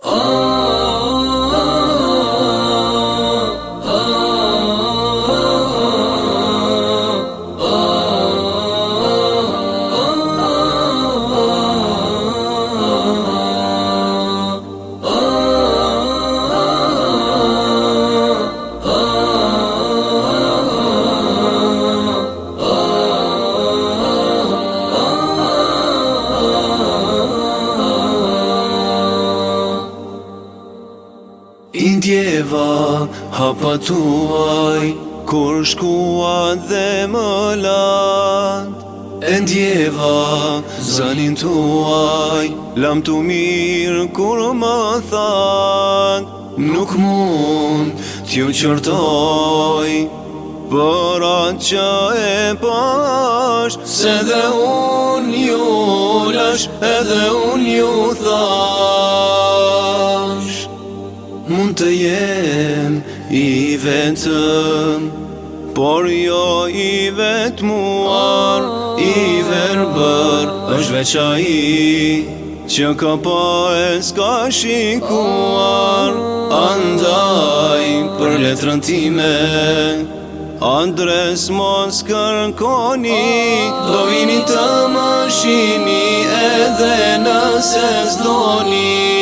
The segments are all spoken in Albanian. Oh. Ndjeva, tjeva hapa tuaj Kur shkuat dhe më lat E ndjeva zanin tuaj Lam tu mirë kur më than Nuk mund t'ju qërtoj Për atë që e pash Se dhe unë ju lash Edhe unë ju than mund të jem i vetëm Por jo i vetë muar, oh. i verëbër është veqa i Që ka po e s'ka shikuar, oh. andaj për letrën time Andres mos kërkoni, oh. do vini të mashini edhe nëse s'doni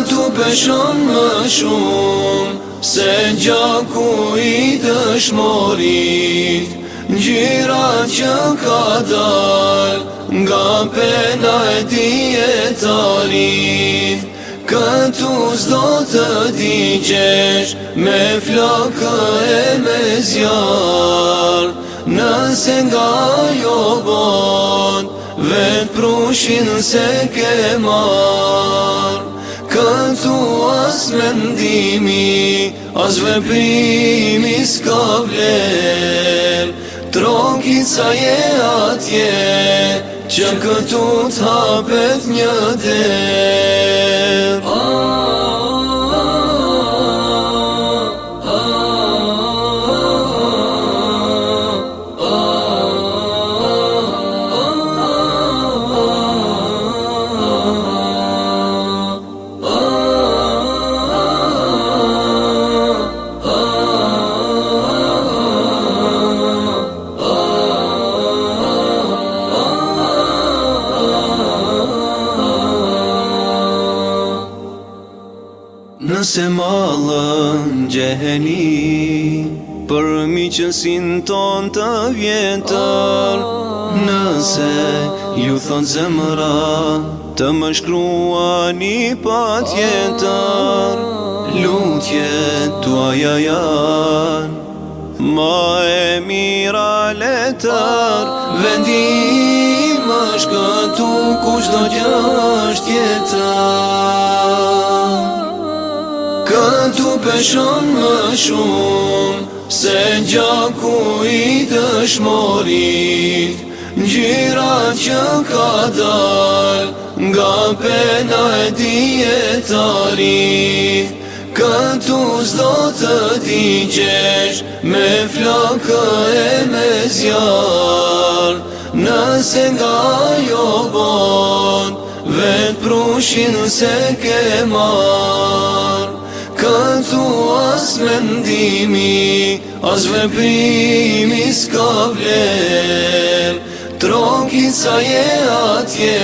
Kanë të pëshon më shumë Se gjaku i të shmorit Gjira që ka dal Nga pena e ti e talit Këtu s'do të digjesh Me flakë e me zjar Nëse nga jo bon Vetë prushin se ke marë Këtu as mendimi, as veprimi s'ka vlem Trokica je atje, që këtu t'hapet një dem ah. nëse malën gjeheni Për që sin ton të vjetër Nëse ju thonë zemëra Të më shkrua një pa Lutje tuaja janë Ma e mira letër Vendim është këtu kushtë do gjështë tjetër shpeshon më shumë Se gjaku i të shmorit Gjira që ka dal Nga pena e djetarit Këtu zdo të digjesh Me flakë e me zjar Nëse nga jo bon Vetë prushin se ke marë këtu as me ndimi, as me primi s'ka vler, tronki sa je atje,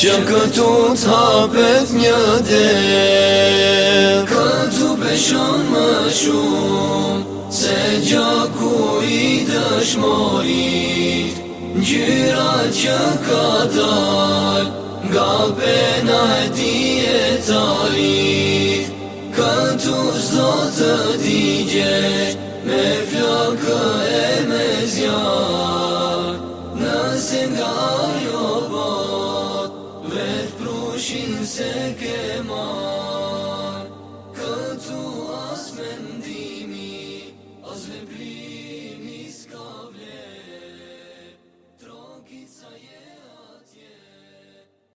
që këtu t'hapet një del. Këtu beshon më shumë, se gjaku i dëshmorit, gjyra që ka dalë, nga pena e ti e tu zotë t'i gjesh Me flokë e me zjarë Nëse nga jo bot, Vetë prushin se ke